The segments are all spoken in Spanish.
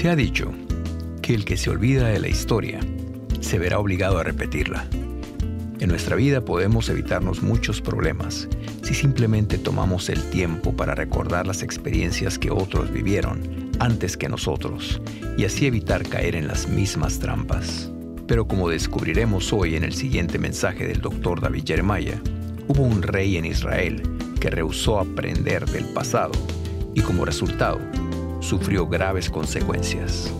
Se ha dicho que el que se olvida de la historia se verá obligado a repetirla. En nuestra vida podemos evitarnos muchos problemas si simplemente tomamos el tiempo para recordar las experiencias que otros vivieron antes que nosotros y así evitar caer en las mismas trampas. Pero como descubriremos hoy en el siguiente mensaje del Dr. David Jeremiah, hubo un rey en Israel que rehusó aprender del pasado y como resultado sufrió graves consecuencias.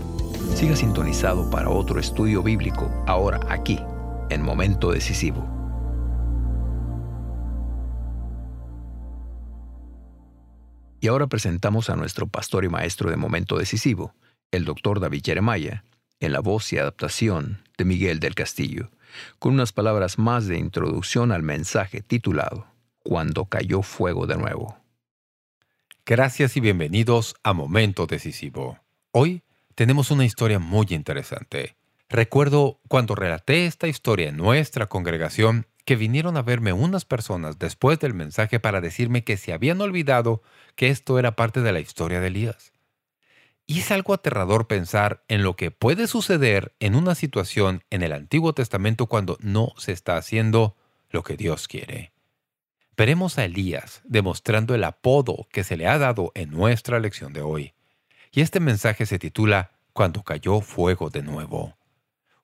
Siga sintonizado para otro estudio bíblico ahora aquí, en Momento Decisivo. Y ahora presentamos a nuestro pastor y maestro de Momento Decisivo, el doctor David Jeremiah, en la voz y adaptación de Miguel del Castillo, con unas palabras más de introducción al mensaje titulado Cuando cayó fuego de nuevo. Gracias y bienvenidos a Momento Decisivo. Hoy tenemos una historia muy interesante. Recuerdo cuando relaté esta historia en nuestra congregación que vinieron a verme unas personas después del mensaje para decirme que se habían olvidado que esto era parte de la historia de Elías. Y es algo aterrador pensar en lo que puede suceder en una situación en el Antiguo Testamento cuando no se está haciendo lo que Dios quiere. Veremos a Elías demostrando el apodo que se le ha dado en nuestra lección de hoy. Y este mensaje se titula Cuando cayó fuego de nuevo.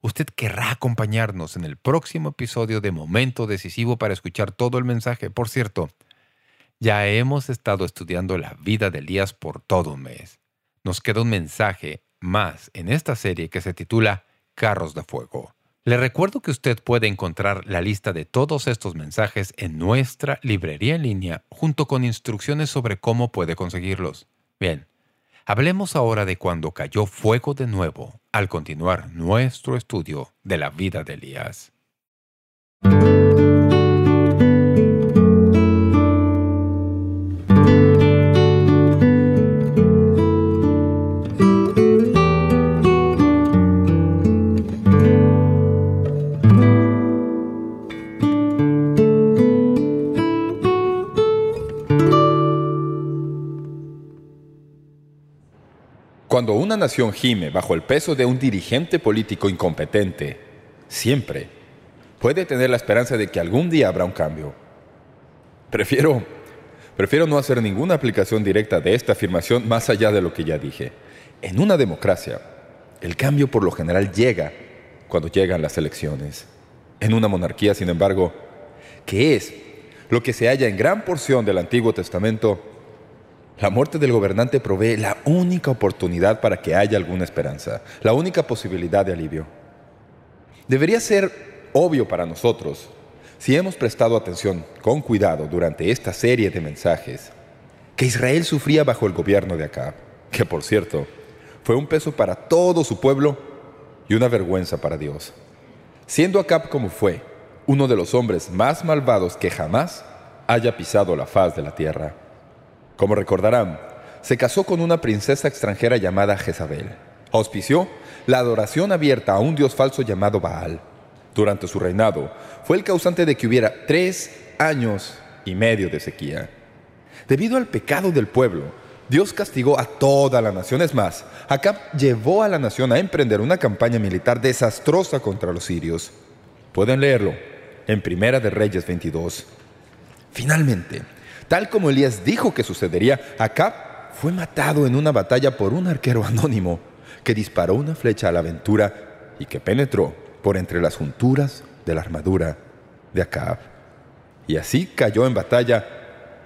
Usted querrá acompañarnos en el próximo episodio de Momento Decisivo para escuchar todo el mensaje. Por cierto, ya hemos estado estudiando la vida de Elías por todo un mes. Nos queda un mensaje más en esta serie que se titula Carros de Fuego. Le recuerdo que usted puede encontrar la lista de todos estos mensajes en nuestra librería en línea junto con instrucciones sobre cómo puede conseguirlos. Bien, Hablemos ahora de cuando cayó fuego de nuevo al continuar nuestro estudio de la vida de Elías. Cuando una nación gime bajo el peso de un dirigente político incompetente, siempre puede tener la esperanza de que algún día habrá un cambio. Prefiero, prefiero no hacer ninguna aplicación directa de esta afirmación más allá de lo que ya dije. En una democracia, el cambio por lo general llega cuando llegan las elecciones. En una monarquía, sin embargo, que es lo que se halla en gran porción del Antiguo Testamento, la muerte del gobernante provee la única oportunidad para que haya alguna esperanza, la única posibilidad de alivio. Debería ser obvio para nosotros, si hemos prestado atención con cuidado durante esta serie de mensajes, que Israel sufría bajo el gobierno de Acab, que por cierto, fue un peso para todo su pueblo y una vergüenza para Dios. Siendo Acab como fue, uno de los hombres más malvados que jamás haya pisado la faz de la tierra. Como recordarán, se casó con una princesa extranjera llamada Jezabel. Auspició la adoración abierta a un dios falso llamado Baal. Durante su reinado, fue el causante de que hubiera tres años y medio de sequía. Debido al pecado del pueblo, Dios castigó a toda la nación. Es más, Acab llevó a la nación a emprender una campaña militar desastrosa contra los sirios. Pueden leerlo en Primera de Reyes 22. Finalmente, Tal como Elías dijo que sucedería, Acab fue matado en una batalla por un arquero anónimo que disparó una flecha a la aventura y que penetró por entre las junturas de la armadura de Acab. Y así cayó en batalla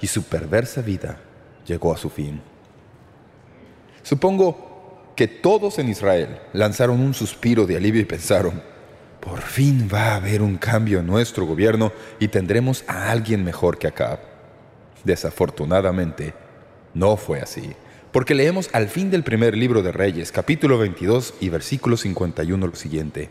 y su perversa vida llegó a su fin. Supongo que todos en Israel lanzaron un suspiro de alivio y pensaron, por fin va a haber un cambio en nuestro gobierno y tendremos a alguien mejor que Acab. Desafortunadamente, no fue así, porque leemos al fin del primer libro de Reyes, capítulo 22 y versículo 51 lo siguiente.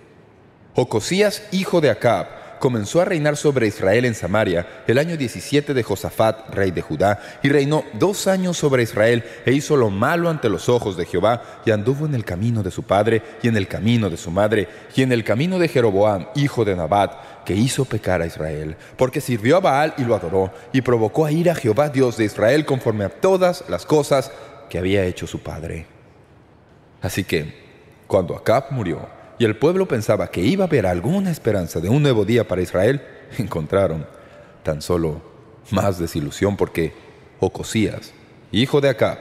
Ocosías, hijo de Acab, comenzó a reinar sobre Israel en Samaria el año 17 de Josafat, rey de Judá, y reinó dos años sobre Israel e hizo lo malo ante los ojos de Jehová, y anduvo en el camino de su padre, y en el camino de su madre, y en el camino de Jeroboam, hijo de Nabat, que hizo pecar a Israel, porque sirvió a Baal y lo adoró, y provocó a ir a Jehová Dios de Israel conforme a todas las cosas que había hecho su padre. Así que, cuando Acab murió y el pueblo pensaba que iba a haber alguna esperanza de un nuevo día para Israel, encontraron tan solo más desilusión porque Ocosías, hijo de Acab,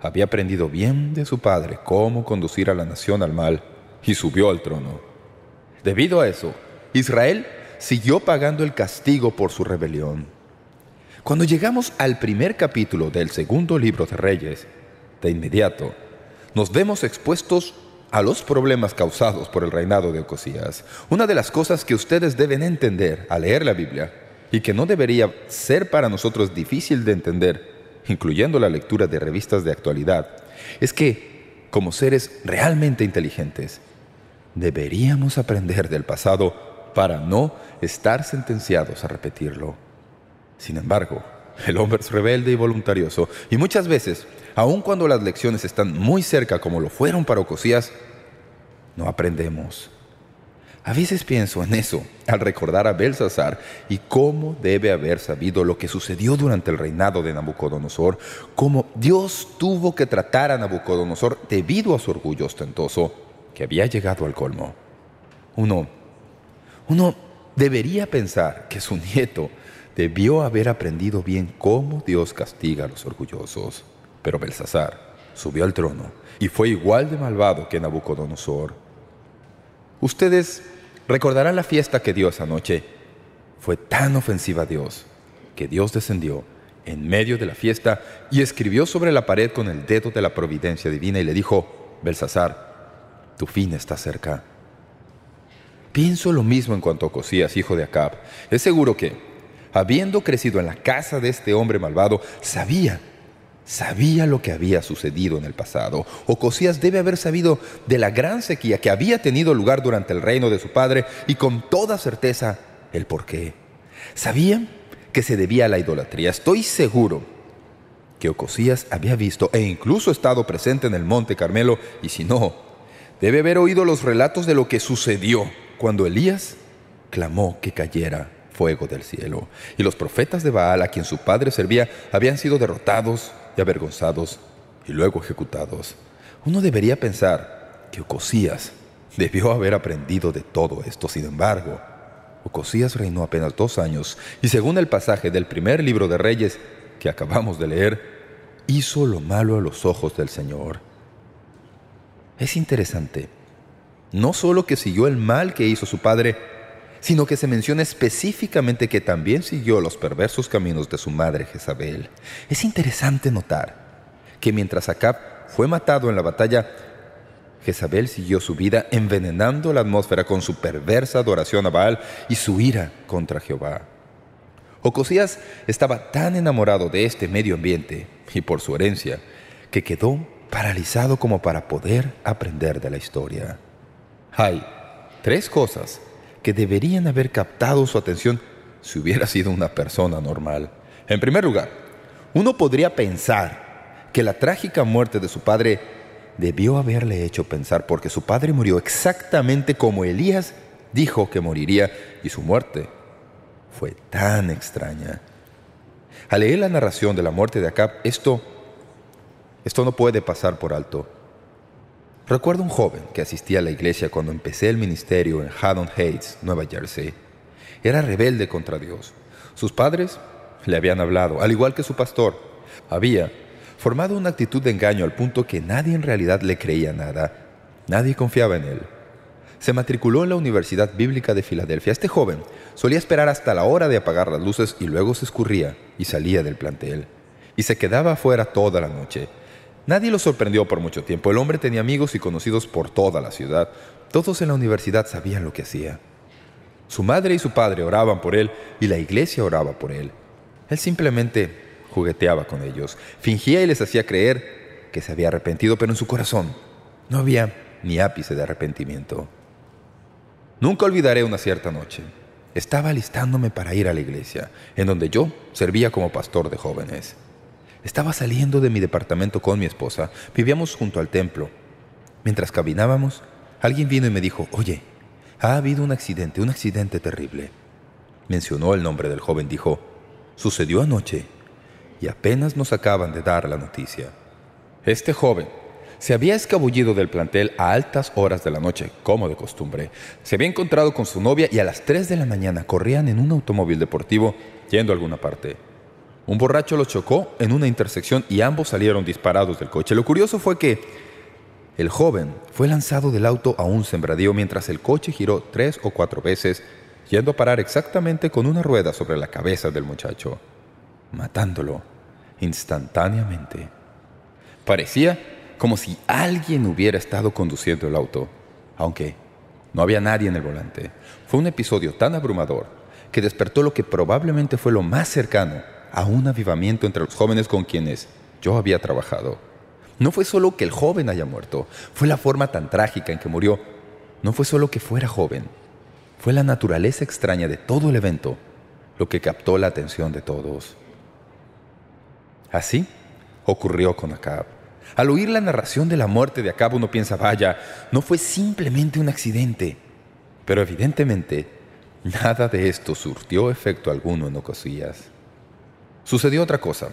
había aprendido bien de su padre cómo conducir a la nación al mal y subió al trono. Debido a eso, Israel siguió pagando el castigo por su rebelión. Cuando llegamos al primer capítulo del segundo libro de Reyes, de inmediato, nos vemos expuestos a los problemas causados por el reinado de Ocosías. Una de las cosas que ustedes deben entender al leer la Biblia y que no debería ser para nosotros difícil de entender, incluyendo la lectura de revistas de actualidad, es que, como seres realmente inteligentes, deberíamos aprender del pasado para no estar sentenciados a repetirlo. Sin embargo, el hombre es rebelde y voluntarioso, y muchas veces aun cuando las lecciones están muy cerca como lo fueron para Ocosías, no aprendemos. A veces pienso en eso al recordar a Belsasar y cómo debe haber sabido lo que sucedió durante el reinado de Nabucodonosor, cómo Dios tuvo que tratar a Nabucodonosor debido a su orgullo ostentoso que había llegado al colmo. Uno, uno debería pensar que su nieto debió haber aprendido bien cómo Dios castiga a los orgullosos. Pero Belsasar subió al trono y fue igual de malvado que Nabucodonosor. Ustedes recordarán la fiesta que dio esa noche. Fue tan ofensiva a Dios que Dios descendió en medio de la fiesta y escribió sobre la pared con el dedo de la providencia divina y le dijo, Belsasar, tu fin está cerca. Pienso lo mismo en cuanto a Cosías, hijo de Acab. Es seguro que, habiendo crecido en la casa de este hombre malvado, sabía sabía lo que había sucedido en el pasado. Ocosías debe haber sabido de la gran sequía que había tenido lugar durante el reino de su padre y con toda certeza el porqué. Sabía que se debía a la idolatría. Estoy seguro que Ocosías había visto e incluso estado presente en el monte Carmelo y si no, debe haber oído los relatos de lo que sucedió cuando Elías clamó que cayera fuego del cielo. Y los profetas de Baal, a quien su padre servía, habían sido derrotados avergonzados y luego ejecutados. Uno debería pensar que Ocosías debió haber aprendido de todo esto. Sin embargo, Ocosías reinó apenas dos años y según el pasaje del primer libro de Reyes que acabamos de leer, hizo lo malo a los ojos del Señor. Es interesante, no solo que siguió el mal que hizo su padre, sino que se menciona específicamente que también siguió los perversos caminos de su madre Jezabel. Es interesante notar que mientras Acab fue matado en la batalla, Jezabel siguió su vida envenenando la atmósfera con su perversa adoración a Baal y su ira contra Jehová. Ocosías estaba tan enamorado de este medio ambiente y por su herencia que quedó paralizado como para poder aprender de la historia. Hay tres cosas que deberían haber captado su atención si hubiera sido una persona normal. En primer lugar, uno podría pensar que la trágica muerte de su padre debió haberle hecho pensar porque su padre murió exactamente como Elías dijo que moriría y su muerte fue tan extraña. Al leer la narración de la muerte de Acab, esto, esto no puede pasar por alto. Recuerdo un joven que asistía a la iglesia cuando empecé el ministerio en Haddon Heights, Nueva Jersey. Era rebelde contra Dios. Sus padres le habían hablado, al igual que su pastor. Había formado una actitud de engaño al punto que nadie en realidad le creía nada. Nadie confiaba en él. Se matriculó en la Universidad Bíblica de Filadelfia. Este joven solía esperar hasta la hora de apagar las luces y luego se escurría y salía del plantel. Y se quedaba afuera toda la noche. Nadie lo sorprendió por mucho tiempo. El hombre tenía amigos y conocidos por toda la ciudad. Todos en la universidad sabían lo que hacía. Su madre y su padre oraban por él y la iglesia oraba por él. Él simplemente jugueteaba con ellos. Fingía y les hacía creer que se había arrepentido, pero en su corazón no había ni ápice de arrepentimiento. Nunca olvidaré una cierta noche. Estaba alistándome para ir a la iglesia, en donde yo servía como pastor de jóvenes. Estaba saliendo de mi departamento con mi esposa. Vivíamos junto al templo. Mientras caminábamos, alguien vino y me dijo, «Oye, ha habido un accidente, un accidente terrible». Mencionó el nombre del joven. Dijo, «Sucedió anoche y apenas nos acaban de dar la noticia». Este joven se había escabullido del plantel a altas horas de la noche, como de costumbre. Se había encontrado con su novia y a las 3 de la mañana corrían en un automóvil deportivo yendo a alguna parte. Un borracho los chocó en una intersección y ambos salieron disparados del coche. Lo curioso fue que el joven fue lanzado del auto a un sembradío mientras el coche giró tres o cuatro veces, yendo a parar exactamente con una rueda sobre la cabeza del muchacho, matándolo instantáneamente. Parecía como si alguien hubiera estado conduciendo el auto, aunque no había nadie en el volante. Fue un episodio tan abrumador que despertó lo que probablemente fue lo más cercano a un avivamiento entre los jóvenes con quienes yo había trabajado. No fue solo que el joven haya muerto, fue la forma tan trágica en que murió. No fue solo que fuera joven, fue la naturaleza extraña de todo el evento lo que captó la atención de todos. Así ocurrió con Acab. Al oír la narración de la muerte de Acab uno piensa, vaya, no fue simplemente un accidente. Pero evidentemente, nada de esto surtió efecto alguno en Ocosías. Sucedió otra cosa.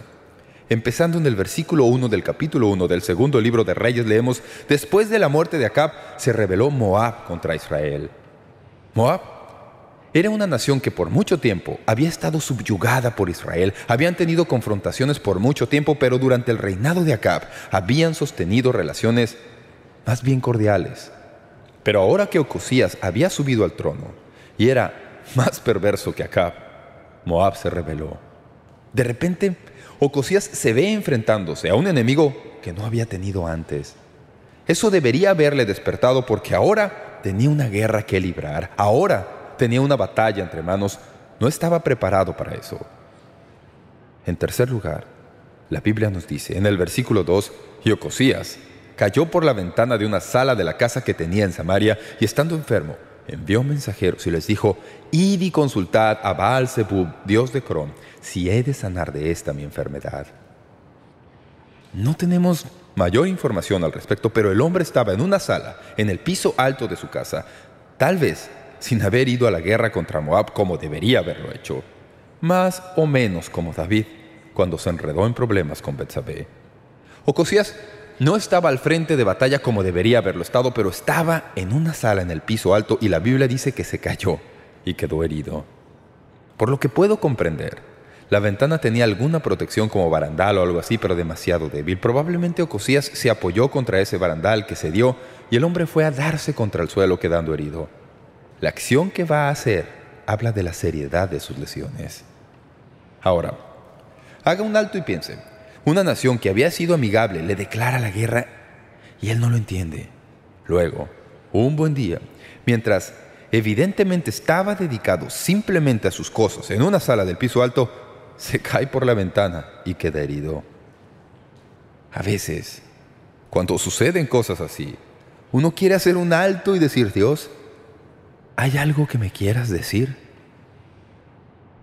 Empezando en el versículo 1 del capítulo 1 del segundo libro de Reyes leemos, Después de la muerte de Acab se rebeló Moab contra Israel. Moab era una nación que por mucho tiempo había estado subyugada por Israel, habían tenido confrontaciones por mucho tiempo, pero durante el reinado de Acab habían sostenido relaciones más bien cordiales. Pero ahora que Ocosías había subido al trono y era más perverso que Acab, Moab se rebeló. De repente, Ocosías se ve enfrentándose a un enemigo que no había tenido antes. Eso debería haberle despertado porque ahora tenía una guerra que librar. Ahora tenía una batalla entre manos, no estaba preparado para eso. En tercer lugar, la Biblia nos dice en el versículo 2, y Ocosías cayó por la ventana de una sala de la casa que tenía en Samaria y estando enfermo, envió mensajeros y les dijo, Id y consultad a Baal Zebub, dios de Cron, si he de sanar de esta mi enfermedad. No tenemos mayor información al respecto, pero el hombre estaba en una sala, en el piso alto de su casa. Tal vez sin haber ido a la guerra contra Moab como debería haberlo hecho, más o menos como David cuando se enredó en problemas con Betsabé. Ocosías no estaba al frente de batalla como debería haberlo estado, pero estaba en una sala en el piso alto y la Biblia dice que se cayó y quedó herido. Por lo que puedo comprender, la ventana tenía alguna protección como barandal o algo así, pero demasiado débil. Probablemente Ocosías se apoyó contra ese barandal que se dio y el hombre fue a darse contra el suelo quedando herido. La acción que va a hacer habla de la seriedad de sus lesiones. Ahora, haga un alto y piense. Una nación que había sido amigable le declara la guerra y él no lo entiende. Luego, un buen día, mientras evidentemente estaba dedicado simplemente a sus cosas en una sala del piso alto, se cae por la ventana y queda herido. A veces, cuando suceden cosas así, uno quiere hacer un alto y decir, Dios, ¿Hay algo que me quieras decir?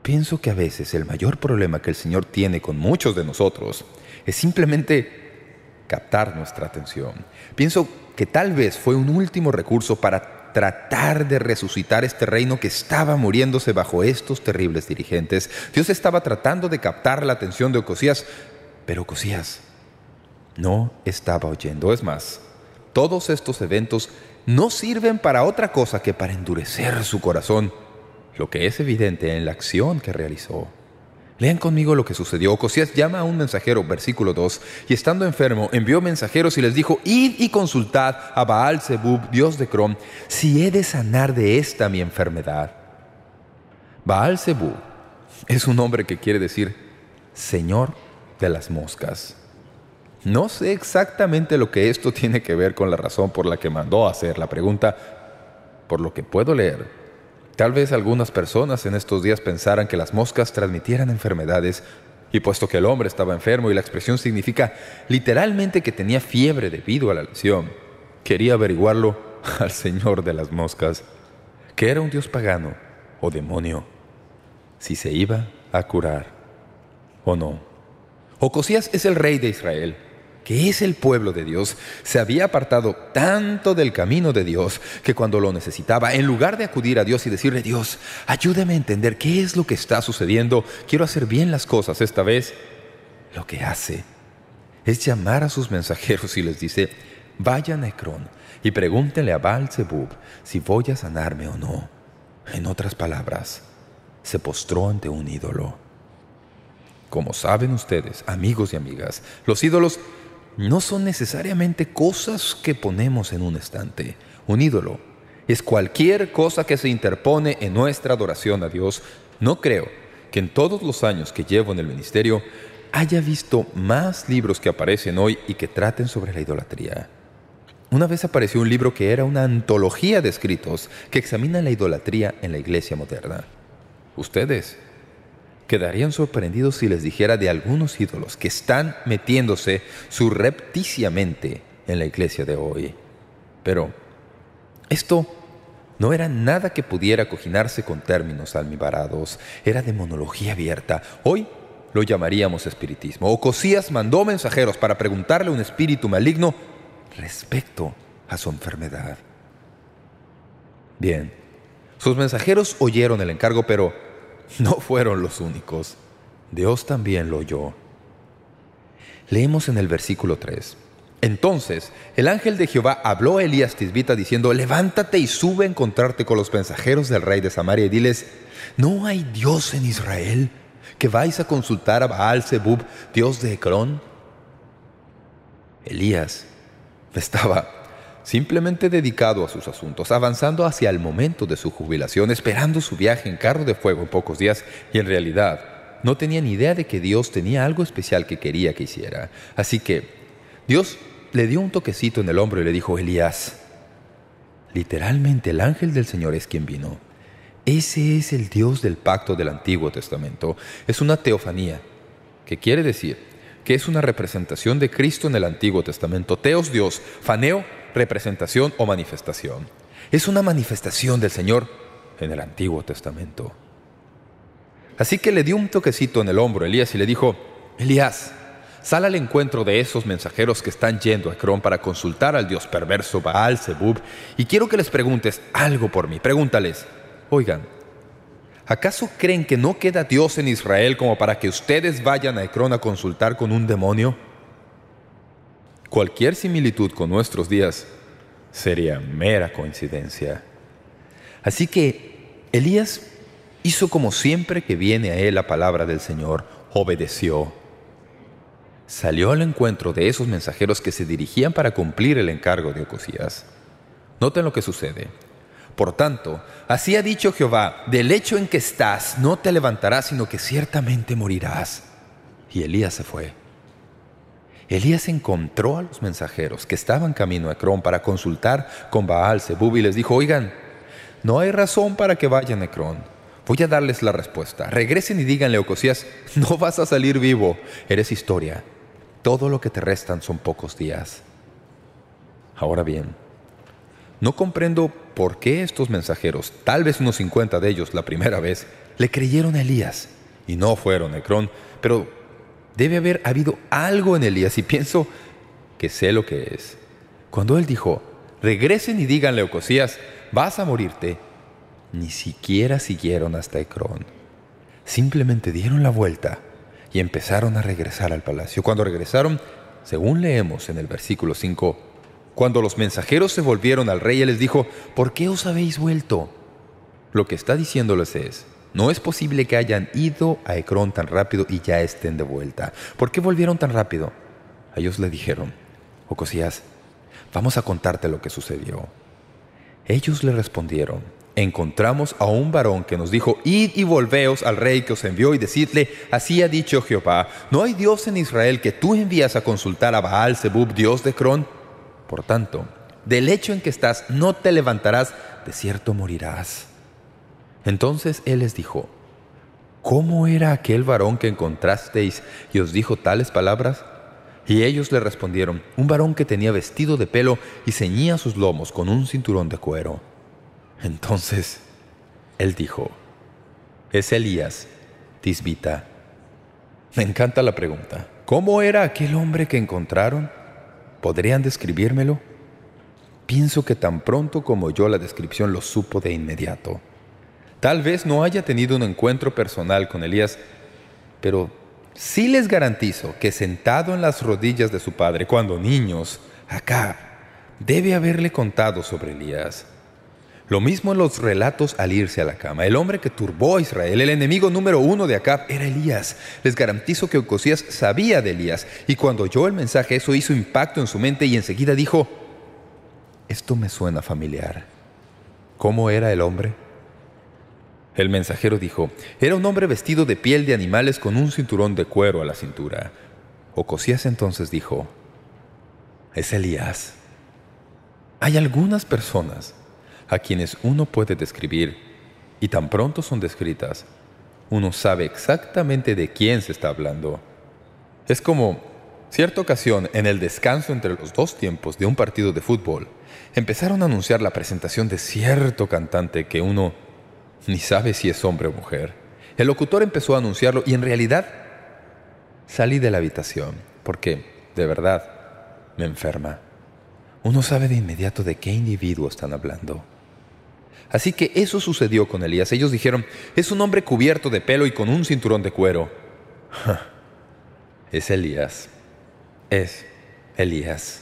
Pienso que a veces el mayor problema que el Señor tiene con muchos de nosotros es simplemente captar nuestra atención. Pienso que tal vez fue un último recurso para tratar de resucitar este reino que estaba muriéndose bajo estos terribles dirigentes. Dios estaba tratando de captar la atención de Ocosías, pero Ocosías no estaba oyendo. Es más, todos estos eventos no sirven para otra cosa que para endurecer su corazón, lo que es evidente en la acción que realizó. Lean conmigo lo que sucedió. Ocosías llama a un mensajero, versículo 2, y estando enfermo, envió mensajeros y les dijo, Id y consultad a Baal Zebub, dios de Crom, si he de sanar de esta mi enfermedad. Baal Zebub es un nombre que quiere decir Señor de las moscas. No sé exactamente lo que esto tiene que ver con la razón por la que mandó a hacer la pregunta, por lo que puedo leer. Tal vez algunas personas en estos días pensaran que las moscas transmitieran enfermedades y puesto que el hombre estaba enfermo y la expresión significa literalmente que tenía fiebre debido a la lesión, quería averiguarlo al Señor de las moscas, que era un dios pagano o demonio, si se iba a curar o no. Ocosías es el rey de Israel que es el pueblo de Dios, se había apartado tanto del camino de Dios que cuando lo necesitaba, en lugar de acudir a Dios y decirle, Dios, ayúdame a entender qué es lo que está sucediendo, quiero hacer bien las cosas esta vez, lo que hace es llamar a sus mensajeros y les dice, vayan a Ecrón y pregúntenle a Baal Zebub si voy a sanarme o no. En otras palabras, se postró ante un ídolo. Como saben ustedes, amigos y amigas, los ídolos no son necesariamente cosas que ponemos en un estante. Un ídolo es cualquier cosa que se interpone en nuestra adoración a Dios. No creo que en todos los años que llevo en el ministerio haya visto más libros que aparecen hoy y que traten sobre la idolatría. Una vez apareció un libro que era una antología de escritos que examinan la idolatría en la iglesia moderna. Ustedes quedarían sorprendidos si les dijera de algunos ídolos que están metiéndose surrepticiamente en la iglesia de hoy. Pero esto no era nada que pudiera cojinarse con términos almibarados, era demonología abierta. Hoy lo llamaríamos espiritismo. Ocosías mandó mensajeros para preguntarle a un espíritu maligno respecto a su enfermedad. Bien, sus mensajeros oyeron el encargo, pero no fueron los únicos. Dios también lo oyó. Leemos en el versículo 3. Entonces el ángel de Jehová habló a Elías Tisbita diciendo, Levántate y sube a encontrarte con los mensajeros del rey de Samaria y diles, ¿No hay Dios en Israel que vais a consultar a Baal Zebub, Dios de Ecrón? Elías estaba simplemente dedicado a sus asuntos, avanzando hacia el momento de su jubilación, esperando su viaje en carro de fuego en pocos días, y en realidad no tenía ni idea de que Dios tenía algo especial que quería que hiciera. Así que Dios le dio un toquecito en el hombro y le dijo, Elías, literalmente el ángel del Señor es quien vino. Ese es el Dios del pacto del Antiguo Testamento. Es una teofanía, que quiere decir que es una representación de Cristo en el Antiguo Testamento. Teos Dios, faneo, representación o manifestación. Es una manifestación del Señor en el Antiguo Testamento. Así que le dio un toquecito en el hombro a Elías y le dijo, Elías, sal al encuentro de esos mensajeros que están yendo a Ecrón para consultar al dios perverso Baal Zebub y quiero que les preguntes algo por mí. Pregúntales, oigan, ¿Acaso creen que no queda Dios en Israel como para que ustedes vayan a Ecrón a consultar con un demonio? Cualquier similitud con nuestros días sería mera coincidencia. Así que Elías hizo como siempre que viene a él la palabra del Señor, obedeció. Salió al encuentro de esos mensajeros que se dirigían para cumplir el encargo de Ocosías. Noten lo que sucede. Por tanto, así ha dicho Jehová, del hecho en que estás no te levantarás, sino que ciertamente morirás. Y Elías se fue. Elías encontró a los mensajeros que estaban camino a Ecrón para consultar con Baal Zebub y les dijo, oigan, no hay razón para que vayan a Ecrón. Voy a darles la respuesta. Regresen y díganle a Ocosías, no vas a salir vivo, eres historia. Todo lo que te restan son pocos días. Ahora bien, no comprendo por qué estos mensajeros, tal vez unos 50 de ellos la primera vez, le creyeron a Elías y no fueron a Ecrón, pero debe haber habido algo en Elías y pienso que sé lo que es. Cuando él dijo, regresen y díganle a vas a morirte, ni siquiera siguieron hasta Ecrón. Simplemente dieron la vuelta y empezaron a regresar al palacio. Cuando regresaron, según leemos en el versículo 5, cuando los mensajeros se volvieron al rey, él les dijo, ¿por qué os habéis vuelto? Lo que está diciéndoles es, no es posible que hayan ido a Ecrón tan rápido y ya estén de vuelta. ¿Por qué volvieron tan rápido? Ellos le dijeron, Ocosías, vamos a contarte lo que sucedió. Ellos le respondieron, encontramos a un varón que nos dijo, id y volveos al rey que os envió y decidle, así ha dicho Jehová, ¿no hay Dios en Israel que tú envías a consultar a Baal Zebub, Dios de Ecrón? Por tanto, del hecho en que estás no te levantarás, de cierto morirás. Entonces él les dijo, ¿Cómo era aquel varón que encontrasteis y os dijo tales palabras? Y ellos le respondieron, un varón que tenía vestido de pelo y ceñía sus lomos con un cinturón de cuero. Entonces él dijo, es Elías, Tisbita. Me encanta la pregunta. ¿Cómo era aquel hombre que encontraron? ¿Podrían describírmelo? Pienso que tan pronto como yo la descripción lo supo de inmediato. Tal vez no haya tenido un encuentro personal con Elías, pero sí les garantizo que sentado en las rodillas de su padre, cuando niños, acá, debe haberle contado sobre Elías. Lo mismo en los relatos al irse a la cama. El hombre que turbó a Israel, el enemigo número uno de Acab, era Elías. Les garantizo que Ocosías sabía de Elías, y cuando oyó el mensaje eso hizo impacto en su mente y enseguida dijo, «Esto me suena familiar». ¿Cómo era el hombre? El mensajero dijo, «Era un hombre vestido de piel de animales con un cinturón de cuero a la cintura». Ocosías entonces dijo, «Es Elías». Hay algunas personas a quienes uno puede describir, y tan pronto son descritas, uno sabe exactamente de quién se está hablando. Es como cierta ocasión en el descanso entre los dos tiempos de un partido de fútbol, empezaron a anunciar la presentación de cierto cantante que uno ni sabe si es hombre o mujer. El locutor empezó a anunciarlo y en realidad salí de la habitación porque, de verdad, me enferma. Uno sabe de inmediato de qué individuo están hablando. Así que eso sucedió con Elías. Ellos dijeron, es un hombre cubierto de pelo y con un cinturón de cuero. es Elías. Es Elías.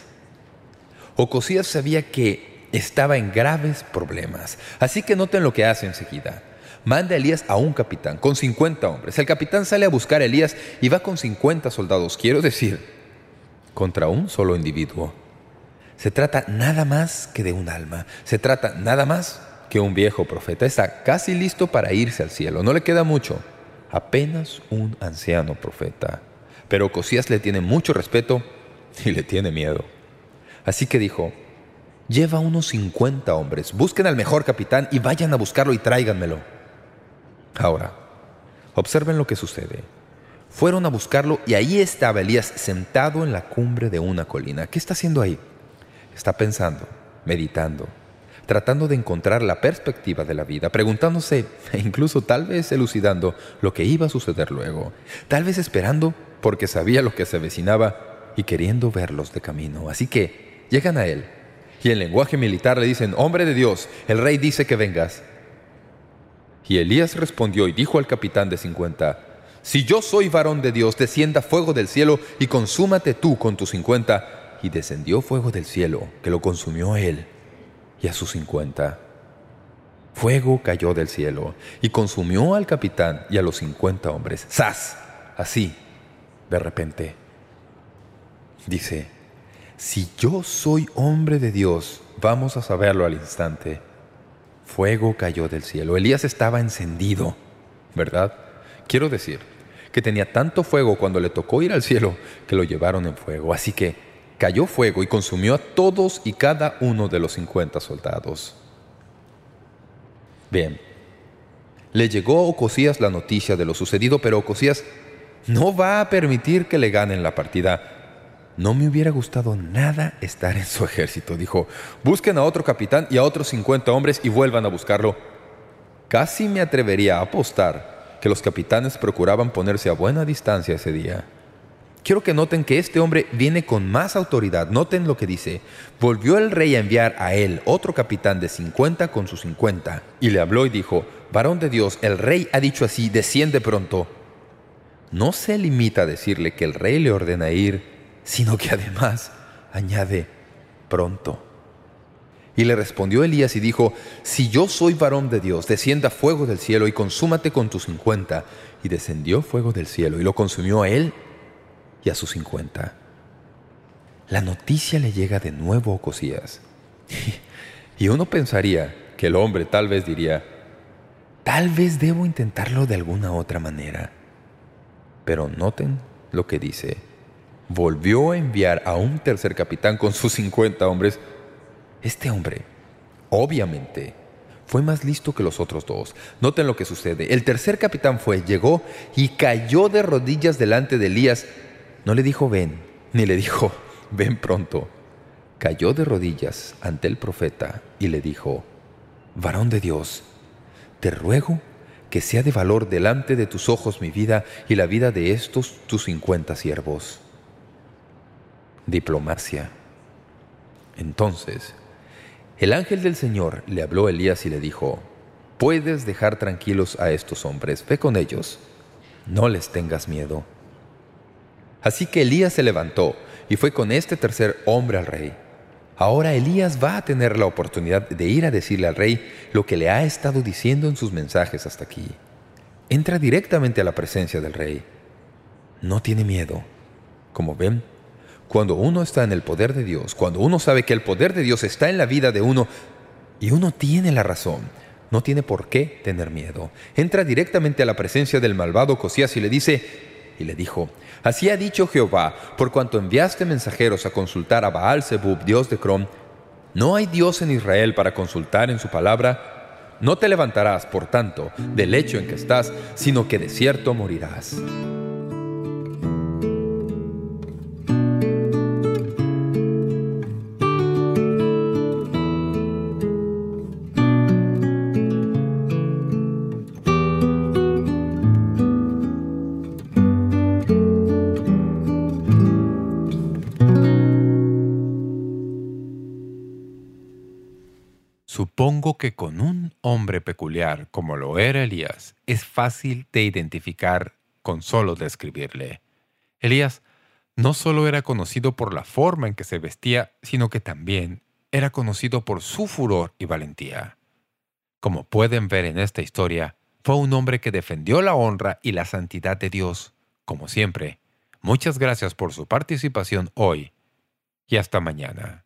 Ocosías sabía que estaba en graves problemas. Así que noten lo que hace enseguida. Manda a Elías a un capitán con 50 hombres. El capitán sale a buscar a Elías y va con 50 soldados. Quiero decir, contra un solo individuo. Se trata nada más que de un alma. Se trata nada más que un viejo profeta. Está casi listo para irse al cielo. No le queda mucho. Apenas un anciano profeta. Pero Ocosías le tiene mucho respeto y le tiene miedo. Así que dijo, lleva unos 50 hombres, busquen al mejor capitán y vayan a buscarlo y tráiganmelo. Ahora, observen lo que sucede. Fueron a buscarlo y ahí estaba Elías sentado en la cumbre de una colina. ¿Qué está haciendo ahí? Está pensando, meditando, tratando de encontrar la perspectiva de la vida, preguntándose e incluso tal vez elucidando lo que iba a suceder luego, tal vez esperando porque sabía lo que se avecinaba y queriendo verlos de camino. Así que llegan a él y en lenguaje militar le dicen, «Hombre de Dios, el rey dice que vengas». Y Elías respondió y dijo al capitán de cincuenta, «Si yo soy varón de Dios, descienda fuego del cielo y consúmate tú con tus cincuenta». Y descendió fuego del cielo, que lo consumió él y a sus cincuenta. Fuego cayó del cielo y consumió al capitán y a los cincuenta hombres. ¡Sas! Así, de repente. Dice, si yo soy hombre de Dios, vamos a saberlo al instante. Fuego cayó del cielo. Elías estaba encendido, ¿verdad? Quiero decir que tenía tanto fuego cuando le tocó ir al cielo que lo llevaron en fuego. Así que cayó fuego y consumió a todos y cada uno de los cincuenta soldados. Bien, le llegó a Ocosías la noticia de lo sucedido, pero Ocosías no va a permitir que le ganen la partida. No me hubiera gustado nada estar en su ejército. Dijo, busquen a otro capitán y a otros cincuenta hombres y vuelvan a buscarlo. Casi me atrevería a apostar que los capitanes procuraban ponerse a buena distancia ese día. Quiero que noten que este hombre viene con más autoridad. Noten lo que dice. Volvió el rey a enviar a él otro capitán de cincuenta con sus cincuenta. Y le habló y dijo, «Varón de Dios, el rey ha dicho así, desciende pronto». No se limita a decirle que el rey le ordena ir, sino que además añade, «pronto». Y le respondió Elías y dijo, «Si yo soy varón de Dios, descienda fuego del cielo y consúmate con tus cincuenta». Y descendió fuego del cielo y lo consumió a él y a sus cincuenta. La noticia le llega de nuevo a Ocosías. Y uno pensaría que el hombre tal vez diría, tal vez debo intentarlo de alguna otra manera. Pero noten lo que dice. Volvió a enviar a un tercer capitán con sus cincuenta hombres. Este hombre, obviamente, fue más listo que los otros dos. Noten lo que sucede. El tercer capitán fue, llegó y cayó de rodillas delante de Elías no le dijo ven, ni le dijo ven pronto. Cayó de rodillas ante el profeta y le dijo, varón de Dios, te ruego que sea de valor delante de tus ojos mi vida y la vida de estos tus cincuenta siervos. Diplomacia. Entonces, el ángel del Señor le habló a Elías y le dijo, «Puedes dejar tranquilos a estos hombres, ve con ellos, no les tengas miedo». Así que Elías se levantó y fue con este tercer hombre al rey. Ahora Elías va a tener la oportunidad de ir a decirle al rey lo que le ha estado diciendo en sus mensajes hasta aquí. Entra directamente a la presencia del rey. No tiene miedo. Como ven, cuando uno está en el poder de Dios, cuando uno sabe que el poder de Dios está en la vida de uno y uno tiene la razón, no tiene por qué tener miedo. Entra directamente a la presencia del malvado Cosías y le dice, y le dijo, Así ha dicho Jehová, por cuanto enviaste mensajeros a consultar a Baal Zebub, dios de Crom, ¿no hay Dios en Israel para consultar en su palabra? No te levantarás, por tanto, del lecho en que estás, sino que de cierto morirás. Supongo que con un hombre peculiar como lo era Elías, es fácil de identificar con solo describirle. Elías no solo era conocido por la forma en que se vestía, sino que también era conocido por su furor y valentía. Como pueden ver en esta historia, fue un hombre que defendió la honra y la santidad de Dios, como siempre. Muchas gracias por su participación hoy y hasta mañana.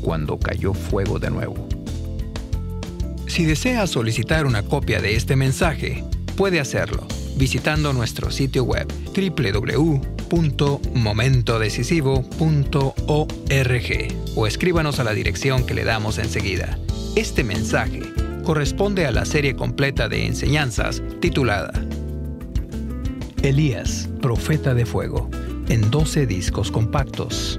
cuando cayó fuego de nuevo. Si desea solicitar una copia de este mensaje, puede hacerlo visitando nuestro sitio web www.momentodecisivo.org o escríbanos a la dirección que le damos enseguida. Este mensaje corresponde a la serie completa de enseñanzas titulada Elías, Profeta de Fuego, en 12 discos compactos.